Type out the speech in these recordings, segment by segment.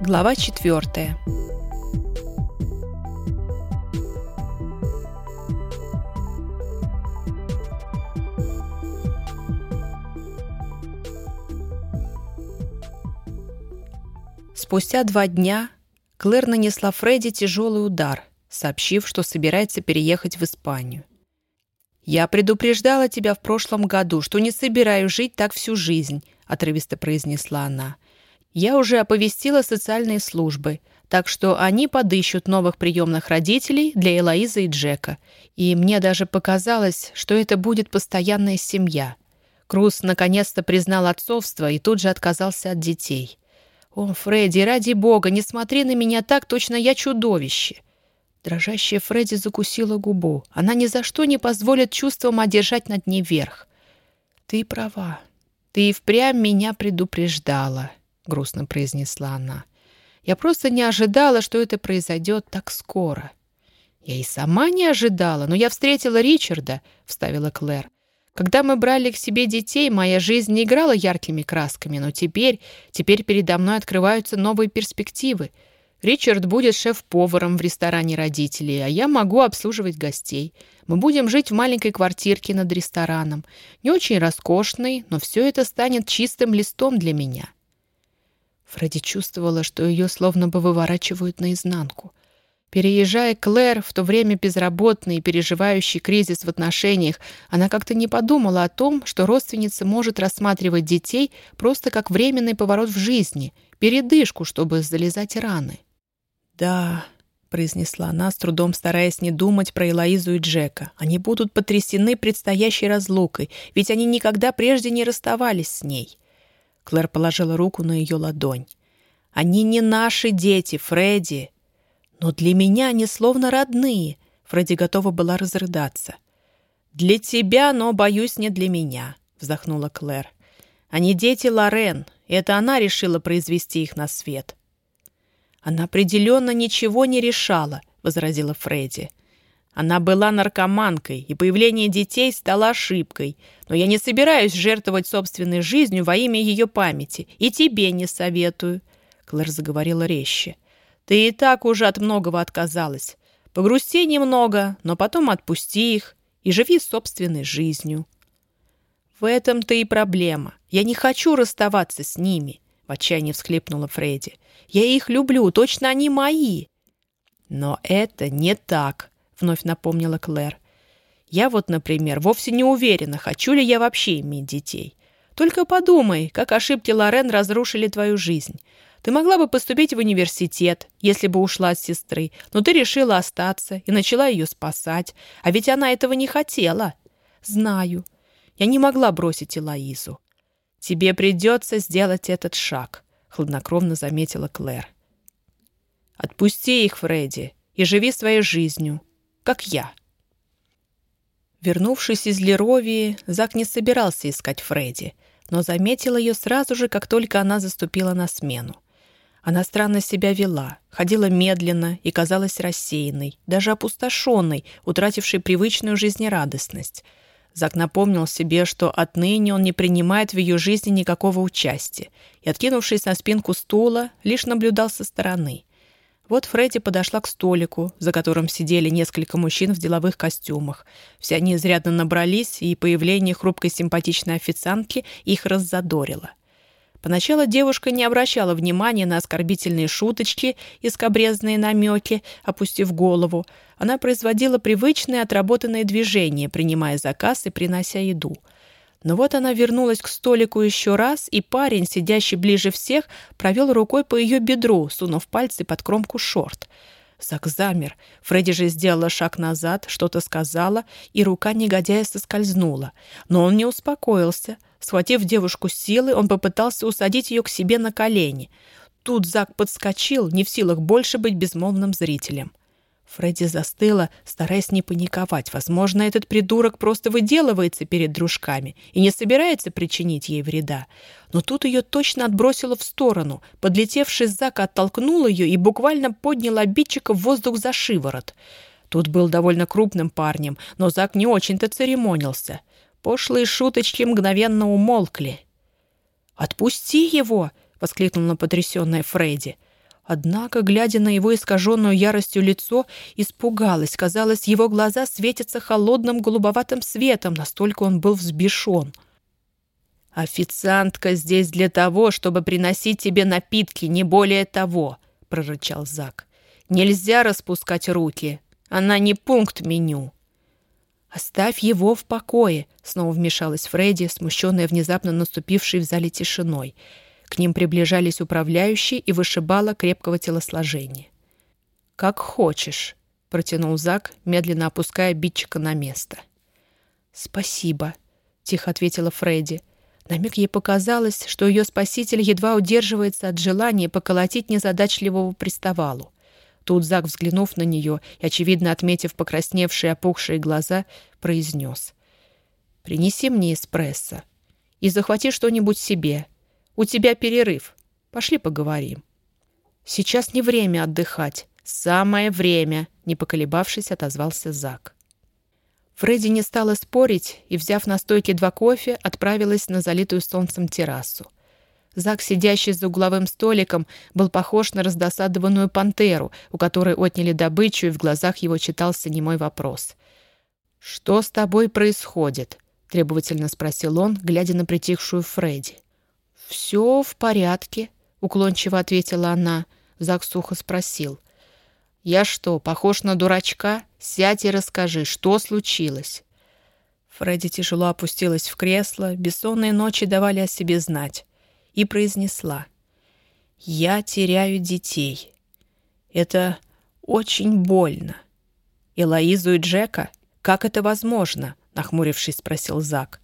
Глава четвертая. Спустя два дня Клэр нанесла Фредди тяжелый удар, сообщив, что собирается переехать в Испанию. «Я предупреждала тебя в прошлом году, что не собираюсь жить так всю жизнь», — отрывисто произнесла она. «Я уже оповестила социальные службы, так что они подыщут новых приемных родителей для Элоизы и Джека. И мне даже показалось, что это будет постоянная семья». Круз наконец-то признал отцовство и тут же отказался от детей. «О, Фредди, ради бога, не смотри на меня так, точно я чудовище!» Дрожащая Фредди закусила губу. Она ни за что не позволит чувствам одержать над ней верх. «Ты права. Ты и впрямь меня предупреждала», — грустно произнесла она. «Я просто не ожидала, что это произойдет так скоро». «Я и сама не ожидала, но я встретила Ричарда», — вставила Клэр. «Когда мы брали к себе детей, моя жизнь не играла яркими красками, но теперь, теперь передо мной открываются новые перспективы». Ричард будет шеф-поваром в ресторане родителей, а я могу обслуживать гостей. Мы будем жить в маленькой квартирке над рестораном. Не очень роскошной, но все это станет чистым листом для меня». Фредди чувствовала, что ее словно бы выворачивают наизнанку. Переезжая Клэр, в то время безработной и переживающий кризис в отношениях, она как-то не подумала о том, что родственница может рассматривать детей просто как временный поворот в жизни, передышку, чтобы залезать раны. «Да», — произнесла она, с трудом стараясь не думать про Элоизу и Джека. «Они будут потрясены предстоящей разлукой, ведь они никогда прежде не расставались с ней». Клэр положила руку на ее ладонь. «Они не наши дети, Фредди!» «Но для меня они словно родные!» Фредди готова была разрыдаться. «Для тебя, но, боюсь, не для меня», — вздохнула Клэр. «Они дети Лорен, и это она решила произвести их на свет. «Она определенно ничего не решала», — возразила Фредди. «Она была наркоманкой, и появление детей стало ошибкой. Но я не собираюсь жертвовать собственной жизнью во имя ее памяти, и тебе не советую», — Клэр заговорила резче. «Ты и так уже от многого отказалась. Погрусти немного, но потом отпусти их и живи собственной жизнью». «В этом-то и проблема. Я не хочу расставаться с ними», — в отчаянии всхлипнула Фредди. Я их люблю, точно они мои». «Но это не так», — вновь напомнила Клэр. «Я вот, например, вовсе не уверена, хочу ли я вообще иметь детей. Только подумай, как ошибки Лорен разрушили твою жизнь. Ты могла бы поступить в университет, если бы ушла от сестры, но ты решила остаться и начала ее спасать. А ведь она этого не хотела. Знаю. Я не могла бросить Элоизу. Тебе придется сделать этот шаг хладнокровно заметила Клэр. «Отпусти их, Фредди, и живи своей жизнью, как я». Вернувшись из Леровии, Зак не собирался искать Фредди, но заметил ее сразу же, как только она заступила на смену. Она странно себя вела, ходила медленно и казалась рассеянной, даже опустошенной, утратившей привычную жизнерадостность — Зак напомнил себе, что отныне он не принимает в ее жизни никакого участия, и, откинувшись на спинку стула, лишь наблюдал со стороны. Вот Фредди подошла к столику, за которым сидели несколько мужчин в деловых костюмах. Все они изрядно набрались, и появление хрупкой симпатичной официантки их раззадорило. Поначалу девушка не обращала внимания на оскорбительные шуточки и скобрезные намеки, опустив голову. Она производила привычные отработанные движения, принимая заказ и принося еду. Но вот она вернулась к столику еще раз, и парень, сидящий ближе всех, провел рукой по ее бедру, сунув пальцы под кромку шорт. Зак замер. Фредди же сделала шаг назад, что-то сказала, и рука негодяя соскользнула. Но он не успокоился — Схватив девушку с силы, он попытался усадить ее к себе на колени. Тут Зак подскочил, не в силах больше быть безмолвным зрителем. Фредди застыла, стараясь не паниковать. Возможно, этот придурок просто выделывается перед дружками и не собирается причинить ей вреда. Но тут ее точно отбросило в сторону. Подлетевший Зак оттолкнул ее и буквально поднял обидчика в воздух за шиворот. Тут был довольно крупным парнем, но Зак не очень-то церемонился. Пошлые шуточки мгновенно умолкли. «Отпусти его!» — воскликнула потрясенная Фредди. Однако, глядя на его искаженную яростью лицо, испугалась. Казалось, его глаза светятся холодным голубоватым светом, настолько он был взбешен. «Официантка здесь для того, чтобы приносить тебе напитки, не более того», — прорычал Зак. «Нельзя распускать руки. Она не пункт меню». «Оставь его в покое», — снова вмешалась Фредди, смущенная внезапно наступившей в зале тишиной. К ним приближались управляющие и вышибала крепкого телосложения. «Как хочешь», — протянул Зак, медленно опуская битчика на место. «Спасибо», — тихо ответила Фредди. На миг ей показалось, что ее спаситель едва удерживается от желания поколотить незадачливого приставалу. Тут Зак, взглянув на нее и, очевидно, отметив покрасневшие опухшие глаза, произнес. «Принеси мне эспрессо и захвати что-нибудь себе. У тебя перерыв. Пошли поговорим». «Сейчас не время отдыхать. Самое время», — не поколебавшись, отозвался Зак. Фредди не стала спорить и, взяв на стойке два кофе, отправилась на залитую солнцем террасу. Зак, сидящий за угловым столиком, был похож на раздосадованную пантеру, у которой отняли добычу, и в глазах его читался немой вопрос. «Что с тобой происходит?» — требовательно спросил он, глядя на притихшую Фредди. «Все в порядке», — уклончиво ответила она. Зак сухо спросил. «Я что, похож на дурачка? Сядь и расскажи, что случилось?» Фредди тяжело опустилась в кресло, бессонные ночи давали о себе знать, и произнесла. «Я теряю детей. Это очень больно. Элоизу и Джека? Как это возможно?» — нахмурившись, спросил Зак.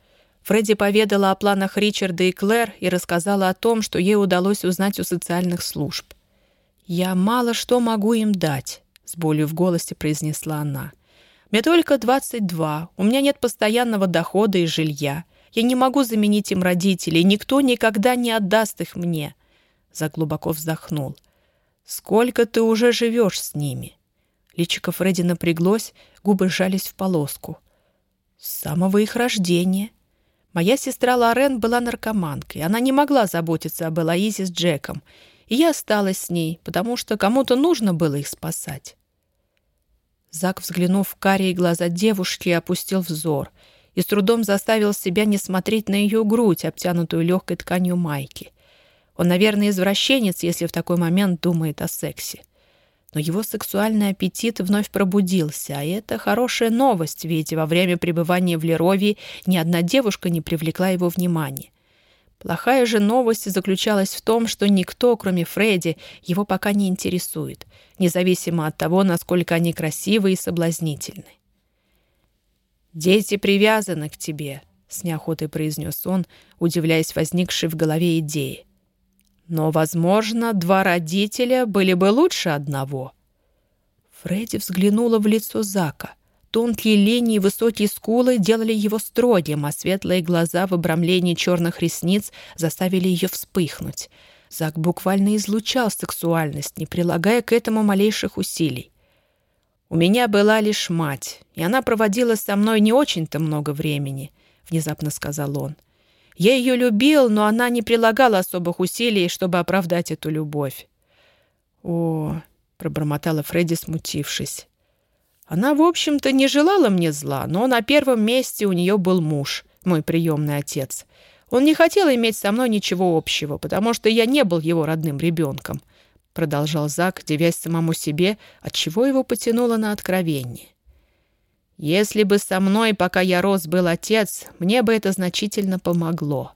Фредди поведала о планах Ричарда и Клэр и рассказала о том, что ей удалось узнать у социальных служб. «Я мало что могу им дать», — с болью в голосе произнесла она. «Мне только 22, у меня нет постоянного дохода и жилья. Я не могу заменить им родителей, никто никогда не отдаст их мне». Зак глубоко вздохнул. «Сколько ты уже живешь с ними?» Личико Фредди напряглось, губы сжались в полоску. «С самого их рождения. Моя сестра Лорен была наркоманкой. Она не могла заботиться об Элоизе с Джеком. И я осталась с ней, потому что кому-то нужно было их спасать. Зак, взглянув в карие глаза девушки, опустил взор и с трудом заставил себя не смотреть на ее грудь, обтянутую легкой тканью майки. Он, наверное, извращенец, если в такой момент думает о сексе но его сексуальный аппетит вновь пробудился, а это хорошая новость, ведь во время пребывания в Леровии ни одна девушка не привлекла его внимания. Плохая же новость заключалась в том, что никто, кроме Фредди, его пока не интересует, независимо от того, насколько они красивы и соблазнительны. «Дети привязаны к тебе», — с неохотой произнес он, удивляясь возникшей в голове идее. Но, возможно, два родителя были бы лучше одного. Фредди взглянула в лицо Зака. Тонкие линии и высокие скулы делали его строгим, а светлые глаза в обрамлении черных ресниц заставили ее вспыхнуть. Зак буквально излучал сексуальность, не прилагая к этому малейших усилий. «У меня была лишь мать, и она проводила со мной не очень-то много времени», — внезапно сказал он. Я ее любил, но она не прилагала особых усилий, чтобы оправдать эту любовь. «О!» — пробормотала Фредди, смутившись. «Она, в общем-то, не желала мне зла, но на первом месте у нее был муж, мой приемный отец. Он не хотел иметь со мной ничего общего, потому что я не был его родным ребенком», — продолжал Зак, девясь самому себе, отчего его потянуло на откровение. Если бы со мной, пока я рос, был отец, мне бы это значительно помогло.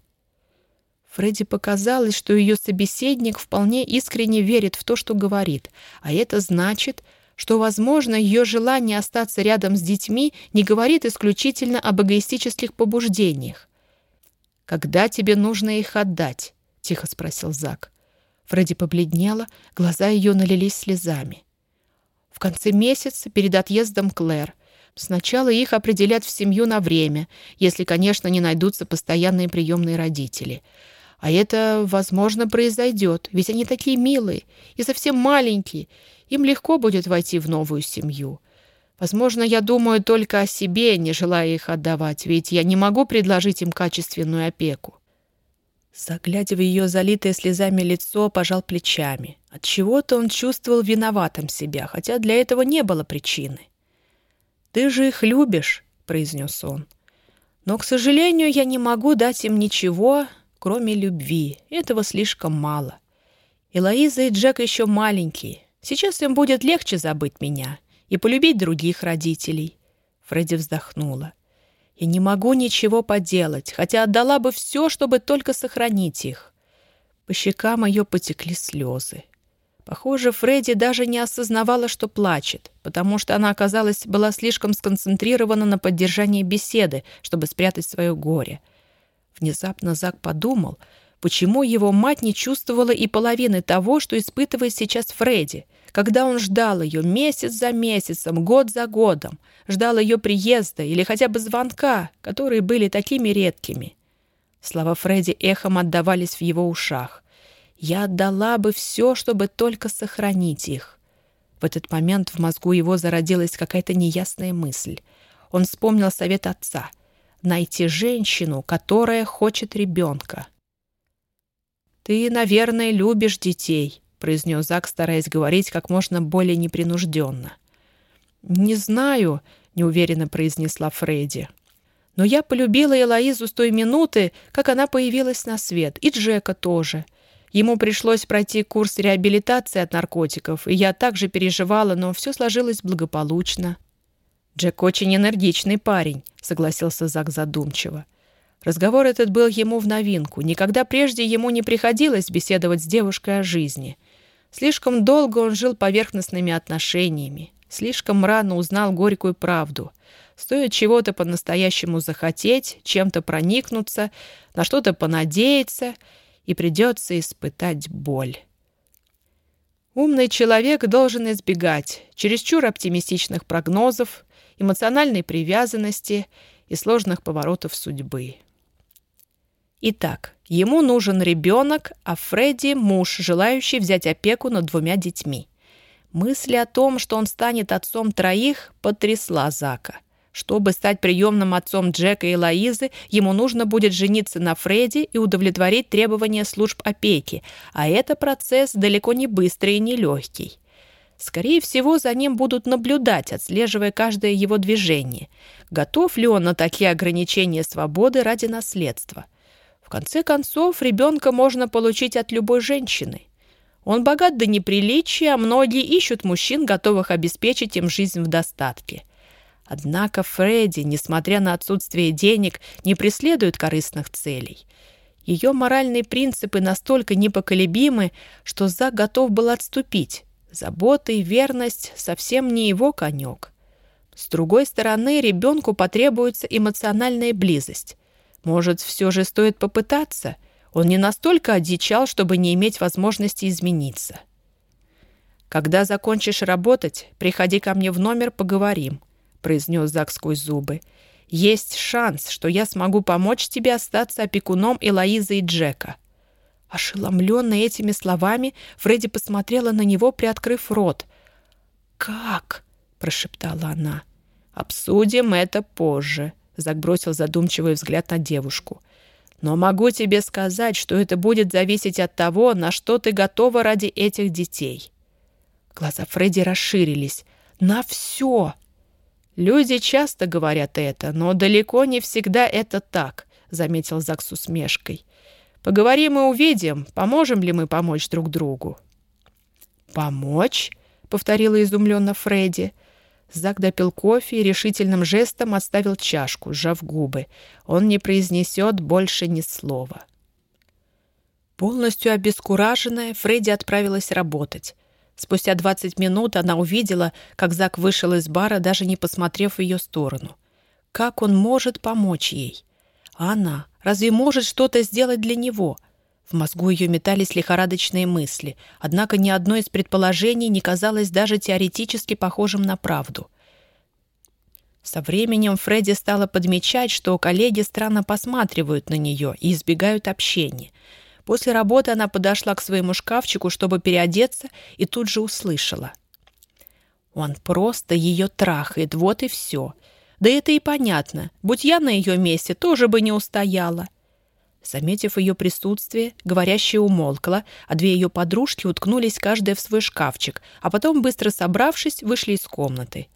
Фредди показалось, что ее собеседник вполне искренне верит в то, что говорит, а это значит, что, возможно, ее желание остаться рядом с детьми не говорит исключительно об эгоистических побуждениях. «Когда тебе нужно их отдать?» — тихо спросил Зак. Фредди побледнела, глаза ее налились слезами. В конце месяца, перед отъездом Клэр, Сначала их определят в семью на время, если, конечно, не найдутся постоянные приемные родители. А это, возможно, произойдет, ведь они такие милые и совсем маленькие. Им легко будет войти в новую семью. Возможно, я думаю только о себе, не желая их отдавать, ведь я не могу предложить им качественную опеку. Заглядя в ее залитое слезами лицо, пожал плечами. Отчего-то он чувствовал виноватым себя, хотя для этого не было причины. «Ты же их любишь», — произнес он. «Но, к сожалению, я не могу дать им ничего, кроме любви. Этого слишком мало. Элоиза и Джек еще маленькие. Сейчас им будет легче забыть меня и полюбить других родителей». Фредди вздохнула. «Я не могу ничего поделать, хотя отдала бы все, чтобы только сохранить их». По щекам ее потекли слезы. Похоже, Фредди даже не осознавала, что плачет, потому что она, оказалась, была слишком сконцентрирована на поддержании беседы, чтобы спрятать свое горе. Внезапно Зак подумал, почему его мать не чувствовала и половины того, что испытывает сейчас Фредди, когда он ждал ее месяц за месяцем, год за годом, ждал ее приезда или хотя бы звонка, которые были такими редкими. Слова Фредди эхом отдавались в его ушах. Я отдала бы все, чтобы только сохранить их. В этот момент в мозгу его зародилась какая-то неясная мысль. Он вспомнил совет отца — найти женщину, которая хочет ребенка. «Ты, наверное, любишь детей», — произнес Зак, стараясь говорить как можно более непринужденно. «Не знаю», — неуверенно произнесла Фредди. «Но я полюбила Элоизу с той минуты, как она появилась на свет, и Джека тоже. Ему пришлось пройти курс реабилитации от наркотиков, и я также переживала, но все сложилось благополучно. «Джек очень энергичный парень», — согласился Зак задумчиво. Разговор этот был ему в новинку. Никогда прежде ему не приходилось беседовать с девушкой о жизни. Слишком долго он жил поверхностными отношениями. Слишком рано узнал горькую правду. Стоит чего-то по-настоящему захотеть, чем-то проникнуться, на что-то понадеяться — и придется испытать боль. Умный человек должен избегать чересчур оптимистичных прогнозов, эмоциональной привязанности и сложных поворотов судьбы. Итак, ему нужен ребенок, а Фредди – муж, желающий взять опеку над двумя детьми. Мысль о том, что он станет отцом троих, потрясла Зака – чтобы стать приемным отцом Джека и Лоизы, ему нужно будет жениться на Фредди и удовлетворить требования служб опеки, а это процесс далеко не быстрый и не легкий. Скорее всего, за ним будут наблюдать, отслеживая каждое его движение. Готов ли он на такие ограничения свободы ради наследства? В конце концов, ребенка можно получить от любой женщины. Он богат до неприличия, а многие ищут мужчин, готовых обеспечить им жизнь в достатке. Однако Фредди, несмотря на отсутствие денег, не преследует корыстных целей. Ее моральные принципы настолько непоколебимы, что Зак готов был отступить. Забота и верность совсем не его конек. С другой стороны, ребенку потребуется эмоциональная близость. Может, все же стоит попытаться? Он не настолько одичал, чтобы не иметь возможности измениться. Когда закончишь работать, приходи ко мне в номер, поговорим. — произнес Зак сквозь зубы. «Есть шанс, что я смогу помочь тебе остаться опекуном Элоизы и Джека». Ошеломленная этими словами, Фредди посмотрела на него, приоткрыв рот. «Как?» — прошептала она. «Обсудим это позже», — Зак бросил задумчивый взгляд на девушку. «Но могу тебе сказать, что это будет зависеть от того, на что ты готова ради этих детей». Глаза Фредди расширились. «На все!» «Люди часто говорят это, но далеко не всегда это так», — заметил Зак с усмешкой. «Поговорим и увидим, поможем ли мы помочь друг другу». «Помочь?» — повторила изумленно Фредди. Зак допил кофе и решительным жестом отставил чашку, сжав губы. Он не произнесет больше ни слова. Полностью обескураженная, Фредди отправилась работать. Спустя 20 минут она увидела, как Зак вышел из бара, даже не посмотрев в ее сторону. Как он может помочь ей? Она разве может что-то сделать для него? В мозгу ее метались лихорадочные мысли, однако ни одно из предположений не казалось даже теоретически похожим на правду. Со временем Фредди стала подмечать, что коллеги странно посматривают на нее и избегают общения — После работы она подошла к своему шкафчику, чтобы переодеться, и тут же услышала. Он просто ее трахает, вот и все. Да это и понятно. Будь я на ее месте, тоже бы не устояла. Заметив ее присутствие, говорящая умолкла, а две ее подружки уткнулись каждая в свой шкафчик, а потом, быстро собравшись, вышли из комнаты.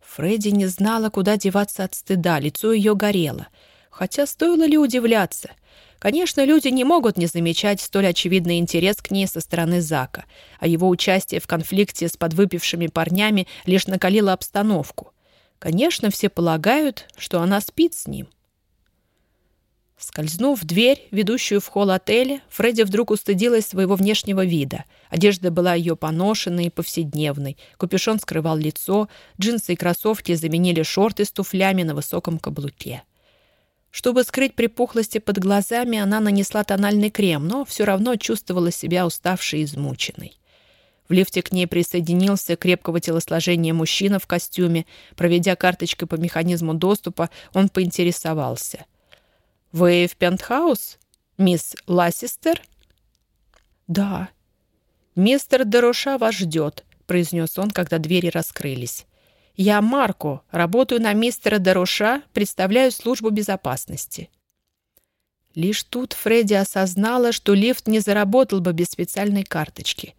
Фредди не знала, куда деваться от стыда, лицо ее горело. Хотя стоило ли удивляться? Конечно, люди не могут не замечать столь очевидный интерес к ней со стороны Зака, а его участие в конфликте с подвыпившими парнями лишь накалило обстановку. Конечно, все полагают, что она спит с ним. Скользнув в дверь, ведущую в холл отеля, Фредди вдруг устыдилась своего внешнего вида. Одежда была ее поношенной и повседневной, капюшон скрывал лицо, джинсы и кроссовки заменили шорты с туфлями на высоком каблуке. Чтобы скрыть припухлости под глазами, она нанесла тональный крем, но все равно чувствовала себя уставшей и измученной. В лифте к ней присоединился крепкого телосложения мужчина в костюме. Проведя карточкой по механизму доступа, он поинтересовался — «Вы в пентхаус, мисс Лассистер?» «Да». «Мистер Дероша вас ждет», — произнес он, когда двери раскрылись. «Я Марко, работаю на мистера Дероша, представляю службу безопасности». Лишь тут Фредди осознала, что лифт не заработал бы без специальной карточки.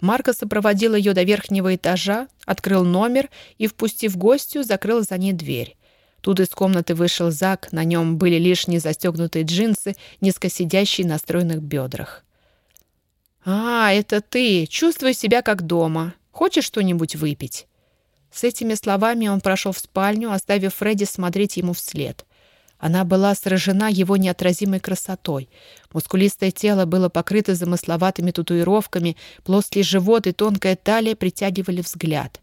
Марко сопроводил ее до верхнего этажа, открыл номер и, впустив гостью, закрыл за ней дверь. Тут из комнаты вышел Зак, на нем были лишние застегнутые джинсы, низко сидящие на стройных бедрах. «А, это ты! Чувствуй себя как дома. Хочешь что-нибудь выпить?» С этими словами он прошел в спальню, оставив Фредди смотреть ему вслед. Она была сражена его неотразимой красотой. Мускулистое тело было покрыто замысловатыми татуировками, плоский живот и тонкая талия притягивали взгляд.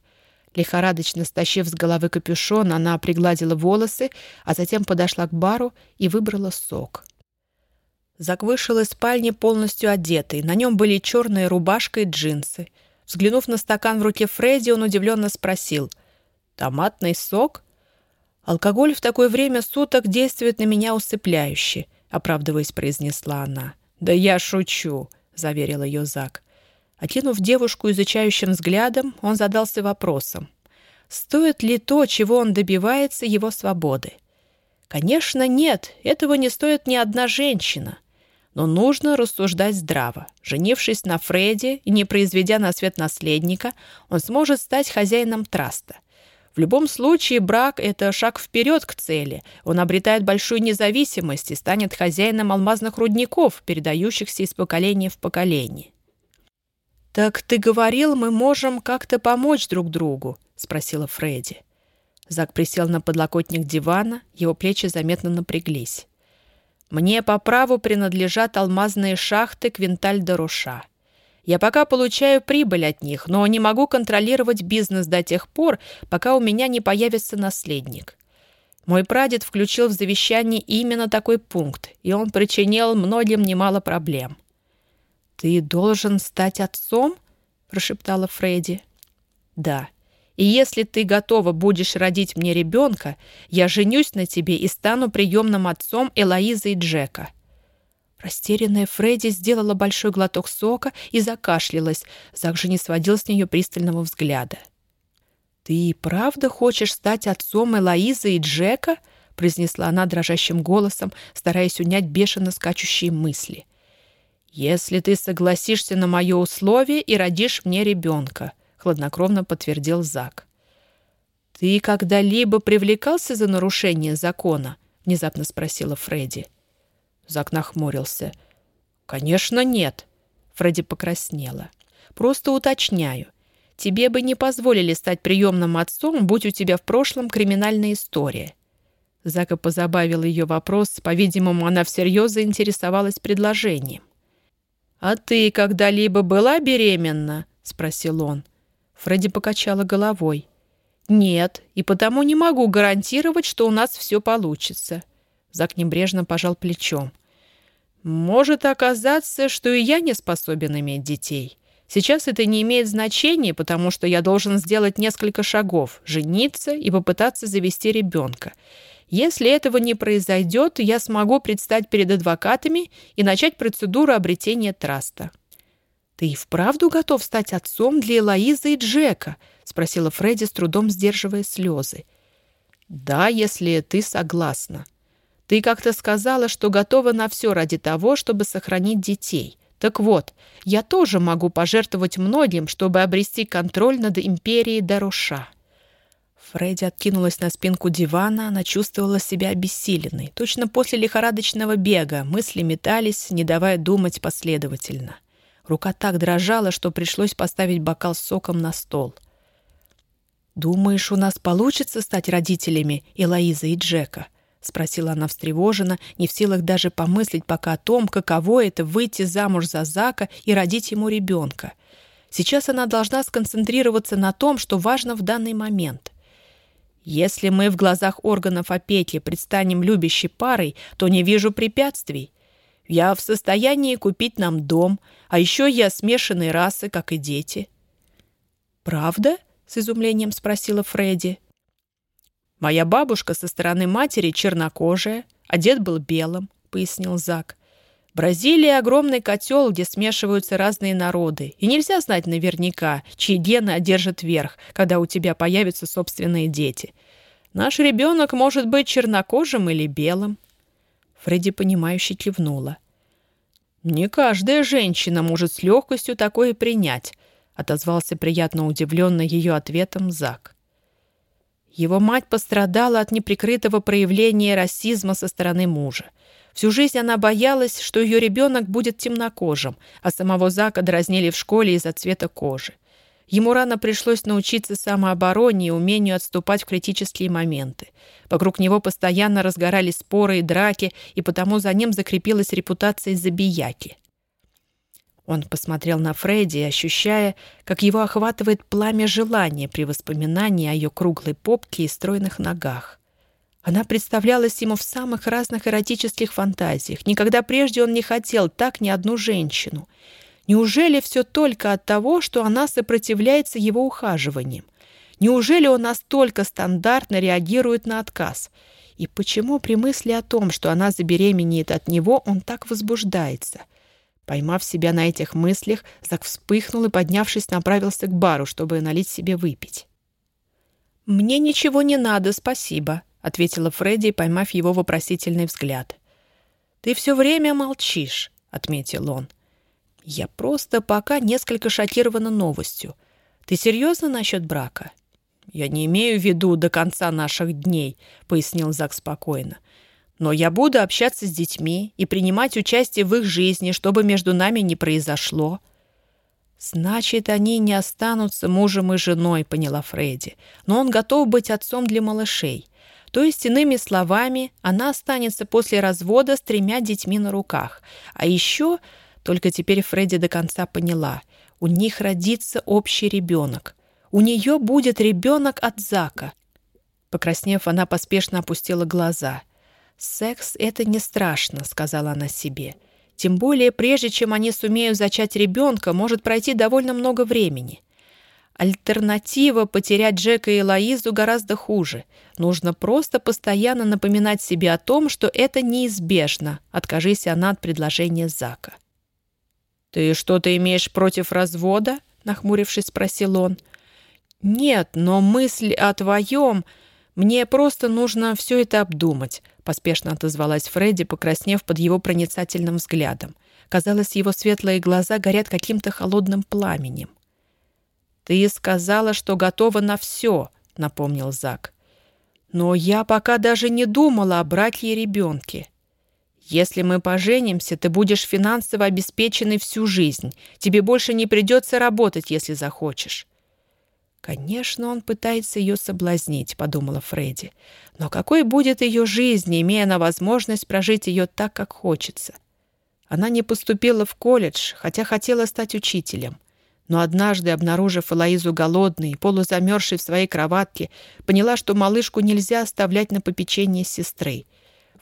Лихорадочно стащив с головы капюшон, она пригладила волосы, а затем подошла к бару и выбрала сок. Зак вышел из спальни полностью одетый. На нем были черная рубашка и джинсы. Взглянув на стакан в руке Фредди, он удивленно спросил. «Томатный сок?» «Алкоголь в такое время суток действует на меня усыпляюще», — оправдываясь, произнесла она. «Да я шучу», — заверил ее Зак. Окинув девушку изучающим взглядом, он задался вопросом, стоит ли то, чего он добивается, его свободы. Конечно, нет, этого не стоит ни одна женщина. Но нужно рассуждать здраво. Женившись на Фредди и не произведя на свет наследника, он сможет стать хозяином траста. В любом случае, брак – это шаг вперед к цели. Он обретает большую независимость и станет хозяином алмазных рудников, передающихся из поколения в поколение. «Так ты говорил, мы можем как-то помочь друг другу?» — спросила Фредди. Зак присел на подлокотник дивана, его плечи заметно напряглись. «Мне по праву принадлежат алмазные шахты Квинталь-де-Роша. Я пока получаю прибыль от них, но не могу контролировать бизнес до тех пор, пока у меня не появится наследник. Мой прадед включил в завещание именно такой пункт, и он причинил многим немало проблем. «Ты должен стать отцом?» — прошептала Фредди. «Да. И если ты готова будешь родить мне ребенка, я женюсь на тебе и стану приемным отцом Элоизы и Джека». Растерянная Фредди сделала большой глоток сока и закашлялась. Зак же не сводил с нее пристального взгляда. «Ты правда хочешь стать отцом Элоизы и Джека?» произнесла она дрожащим голосом, стараясь унять бешено скачущие мысли. «Если ты согласишься на мое условие и родишь мне ребенка», — хладнокровно подтвердил Зак. «Ты когда-либо привлекался за нарушение закона?» — внезапно спросила Фредди. Зак нахмурился. «Конечно, нет». Фредди покраснела. «Просто уточняю. Тебе бы не позволили стать приемным отцом, будь у тебя в прошлом криминальная история». Зака позабавил ее вопрос. По-видимому, она всерьез заинтересовалась предложением. «А ты когда-либо была беременна?» — спросил он. Фредди покачала головой. «Нет, и потому не могу гарантировать, что у нас все получится». Зак небрежно пожал плечом. «Может оказаться, что и я не способен иметь детей. Сейчас это не имеет значения, потому что я должен сделать несколько шагов, жениться и попытаться завести ребенка. Если этого не произойдет, я смогу предстать перед адвокатами и начать процедуру обретения траста». «Ты и вправду готов стать отцом для Элоизы и Джека?» — спросила Фредди, с трудом сдерживая слезы. «Да, если ты согласна». Ты как-то сказала, что готова на все ради того, чтобы сохранить детей. Так вот, я тоже могу пожертвовать многим, чтобы обрести контроль над империей Даруша». Фредди откинулась на спинку дивана, она чувствовала себя обессиленной. Точно после лихорадочного бега мысли метались, не давая думать последовательно. Рука так дрожала, что пришлось поставить бокал с соком на стол. «Думаешь, у нас получится стать родителями Элоизы и Джека?» — спросила она встревоженно, не в силах даже помыслить пока о том, каково это выйти замуж за Зака и родить ему ребенка. Сейчас она должна сконцентрироваться на том, что важно в данный момент. Если мы в глазах органов опеки предстанем любящей парой, то не вижу препятствий. Я в состоянии купить нам дом, а еще я смешанной расы, как и дети». «Правда?» — с изумлением спросила Фредди. «Моя бабушка со стороны матери чернокожая, а дед был белым», — пояснил Зак. «Бразилия — огромный котел, где смешиваются разные народы, и нельзя знать наверняка, чьи гены одержат верх, когда у тебя появятся собственные дети. Наш ребенок может быть чернокожим или белым». Фредди, понимающе кивнула. «Не каждая женщина может с легкостью такое принять», отозвался приятно удивленно ее ответом Зак. Его мать пострадала от неприкрытого проявления расизма со стороны мужа. Всю жизнь она боялась, что ее ребенок будет темнокожим, а самого Зака дразнили в школе из-за цвета кожи. Ему рано пришлось научиться самообороне и умению отступать в критические моменты. Вокруг него постоянно разгорались споры и драки, и потому за ним закрепилась репутация забияки. Он посмотрел на Фредди, ощущая, как его охватывает пламя желания при воспоминании о ее круглой попке и стройных ногах. Она представлялась ему в самых разных эротических фантазиях. Никогда прежде он не хотел так ни одну женщину. Неужели все только от того, что она сопротивляется его ухаживаниям? Неужели он настолько стандартно реагирует на отказ? И почему при мысли о том, что она забеременеет от него, он так возбуждается? Поймав себя на этих мыслях, Зак вспыхнул и, поднявшись, направился к бару, чтобы налить себе выпить. «Мне ничего не надо, спасибо», — ответила Фредди, поймав его вопросительный взгляд. «Ты все время молчишь», — отметил он. «Я просто пока несколько шокирована новостью. Ты серьезно насчет брака?» «Я не имею в виду до конца наших дней», — пояснил Зак спокойно. «Но я буду общаться с детьми и принимать участие в их жизни, чтобы между нами не произошло». «Значит, они не останутся мужем и женой», — поняла Фредди. «Но он готов быть отцом для малышей. То есть, иными словами, она останется после развода с тремя детьми на руках. А еще только теперь Фредди до конца поняла. У них родится общий ребенок. У нее будет ребенок от Зака. Покраснев, она поспешно опустила глаза. «Секс — это не страшно», — сказала она себе. «Тем более, прежде чем они сумеют зачать ребенка, может пройти довольно много времени. Альтернатива потерять Джека и Лоизу гораздо хуже. Нужно просто постоянно напоминать себе о том, что это неизбежно, откажись она от предложения Зака. «Ты что-то имеешь против развода?» — нахмурившись, спросил он. «Нет, но мысль о твоем... Мне просто нужно все это обдумать», — поспешно отозвалась Фредди, покраснев под его проницательным взглядом. Казалось, его светлые глаза горят каким-то холодным пламенем. «Ты сказала, что готова на все», — напомнил Зак. «Но я пока даже не думала о браке и ребенке. Если мы поженимся, ты будешь финансово обеспеченной всю жизнь. Тебе больше не придется работать, если захочешь». «Конечно, он пытается ее соблазнить», — подумала Фредди. «Но какой будет ее жизнь, имея на возможность прожить ее так, как хочется?» Она не поступила в колледж, хотя хотела стать учителем. Но однажды, обнаружив Элоизу голодной, полузамерзшей в своей кроватке, поняла, что малышку нельзя оставлять на попечение сестры.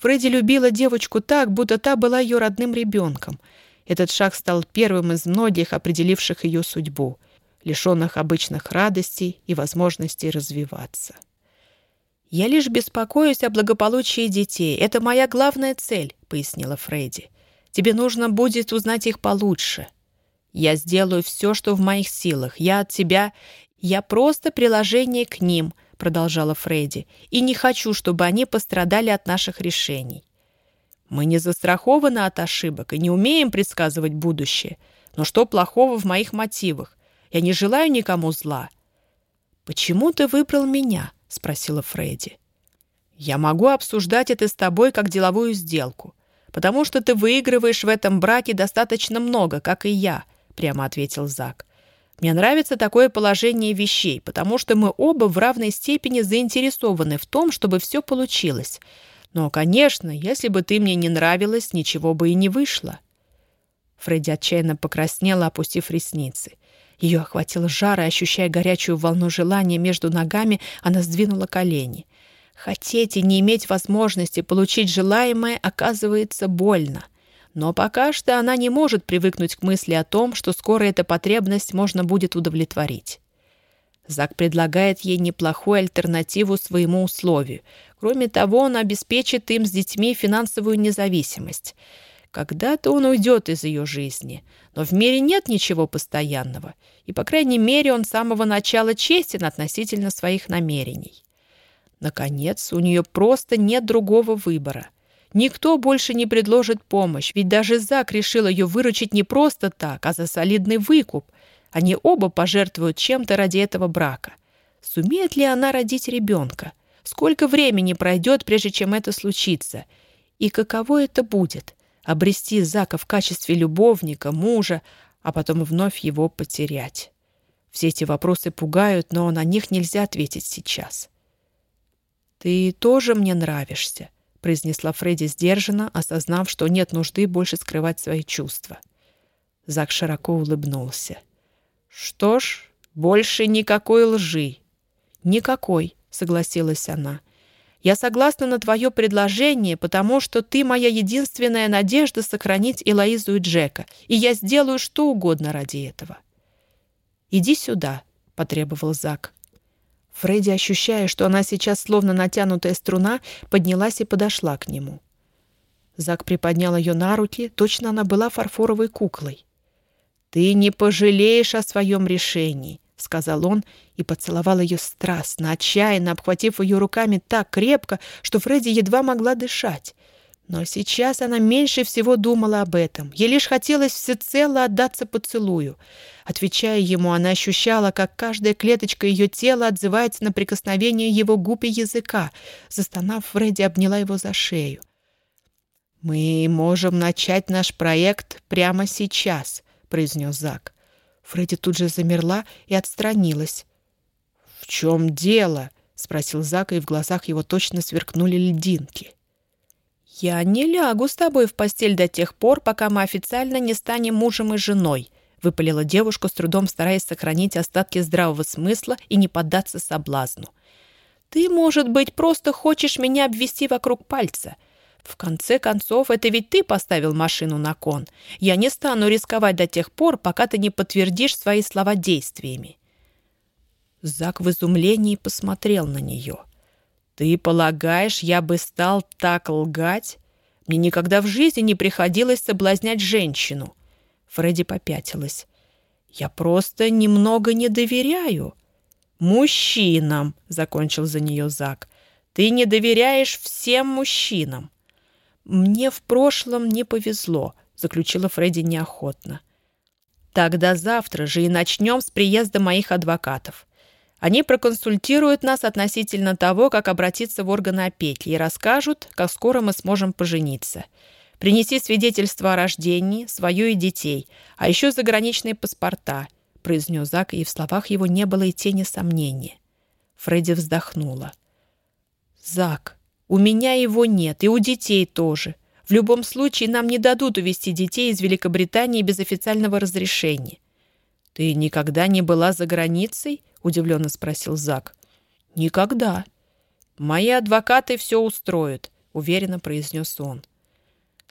Фредди любила девочку так, будто та была ее родным ребенком. Этот шаг стал первым из многих, определивших ее судьбу, лишенных обычных радостей и возможностей развиваться. «Я лишь беспокоюсь о благополучии детей. Это моя главная цель», — пояснила Фредди. «Тебе нужно будет узнать их получше. Я сделаю все, что в моих силах. Я от тебя... Я просто приложение к ним, продолжала Фредди, и не хочу, чтобы они пострадали от наших решений. Мы не застрахованы от ошибок и не умеем предсказывать будущее. Но что плохого в моих мотивах? Я не желаю никому зла». «Почему ты выбрал меня?» — спросила Фредди. «Я могу обсуждать это с тобой как деловую сделку, потому что ты выигрываешь в этом браке достаточно много, как и я», — прямо ответил Зак. «Мне нравится такое положение вещей, потому что мы оба в равной степени заинтересованы в том, чтобы все получилось. Но, конечно, если бы ты мне не нравилась, ничего бы и не вышло». Фредди отчаянно покраснела, опустив ресницы. Ее охватил жар, и, ощущая горячую волну желания между ногами, она сдвинула колени. Хотеть и не иметь возможности получить желаемое оказывается больно. Но пока что она не может привыкнуть к мысли о том, что скоро эта потребность можно будет удовлетворить. Зак предлагает ей неплохую альтернативу своему условию. Кроме того, он обеспечит им с детьми финансовую независимость. Когда-то он уйдет из ее жизни, но в мире нет ничего постоянного, и, по крайней мере, он с самого начала честен относительно своих намерений. Наконец, у нее просто нет другого выбора. Никто больше не предложит помощь, ведь даже Зак решил ее выручить не просто так, а за солидный выкуп. Они оба пожертвуют чем-то ради этого брака. Сумеет ли она родить ребенка? Сколько времени пройдет, прежде чем это случится? И каково это будет? обрести Зака в качестве любовника, мужа, а потом вновь его потерять. Все эти вопросы пугают, но на них нельзя ответить сейчас. «Ты тоже мне нравишься», — произнесла Фредди сдержанно, осознав, что нет нужды больше скрывать свои чувства. Зак широко улыбнулся. «Что ж, больше никакой лжи». «Никакой», — согласилась она. Я согласна на твое предложение, потому что ты моя единственная надежда сохранить Элоизу и Джека, и я сделаю что угодно ради этого». «Иди сюда», — потребовал Зак. Фредди, ощущая, что она сейчас словно натянутая струна, поднялась и подошла к нему. Зак приподнял ее на руки, точно она была фарфоровой куклой. «Ты не пожалеешь о своем решении сказал он и поцеловал ее страстно, отчаянно, обхватив ее руками так крепко, что Фредди едва могла дышать. Но сейчас она меньше всего думала об этом. Ей лишь хотелось всецело отдаться поцелую. Отвечая ему, она ощущала, как каждая клеточка ее тела отзывается на прикосновение его губ и языка. Застонав, Фредди обняла его за шею. «Мы можем начать наш проект прямо сейчас», — произнес Зак. Фредди тут же замерла и отстранилась. «В чем дело?» — спросил Зак, и в глазах его точно сверкнули льдинки. «Я не лягу с тобой в постель до тех пор, пока мы официально не станем мужем и женой», — выпалила девушка, с трудом стараясь сохранить остатки здравого смысла и не поддаться соблазну. «Ты, может быть, просто хочешь меня обвести вокруг пальца. В конце концов, это ведь ты поставил машину на кон. Я не стану рисковать до тех пор, пока ты не подтвердишь свои слова действиями. Зак в изумлении посмотрел на нее. «Ты полагаешь, я бы стал так лгать? Мне никогда в жизни не приходилось соблазнять женщину». Фредди попятилась. «Я просто немного не доверяю». «Мужчинам», — закончил за нее Зак. «Ты не доверяешь всем мужчинам. «Мне в прошлом не повезло», — заключила Фредди неохотно. «Тогда завтра же и начнем с приезда моих адвокатов. Они проконсультируют нас относительно того, как обратиться в органы опеки и расскажут, как скоро мы сможем пожениться. Принеси свидетельство о рождении, свое и детей, а еще заграничные паспорта», — произнес Зак, и в словах его не было и тени сомнения. Фредди вздохнула. «Зак», у меня его нет, и у детей тоже. В любом случае нам не дадут увезти детей из Великобритании без официального разрешения. «Ты никогда не была за границей?» — удивленно спросил Зак. «Никогда». «Мои адвокаты все устроят», — уверенно произнес он.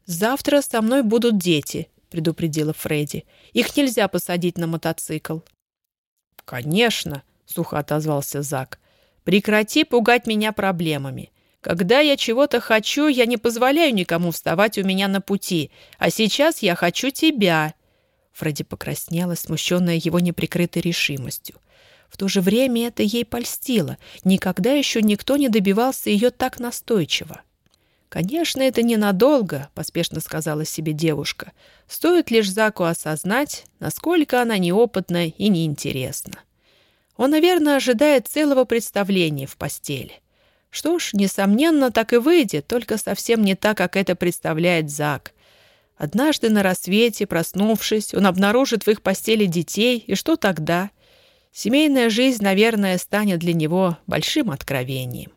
«Завтра со мной будут дети», — предупредила Фредди. «Их нельзя посадить на мотоцикл». «Конечно», — сухо отозвался Зак. «Прекрати пугать меня проблемами. Когда я чего-то хочу, я не позволяю никому вставать у меня на пути. А сейчас я хочу тебя». Фредди покраснела, смущенная его неприкрытой решимостью. В то же время это ей польстило. Никогда еще никто не добивался ее так настойчиво. «Конечно, это ненадолго», — поспешно сказала себе девушка. «Стоит лишь Заку осознать, насколько она неопытна и неинтересна. Он, наверное, ожидает целого представления в постели. Что ж, несомненно, так и выйдет, только совсем не так, как это представляет Зак. Однажды на рассвете, проснувшись, он обнаружит в их постели детей, и что тогда? Семейная жизнь, наверное, станет для него большим откровением.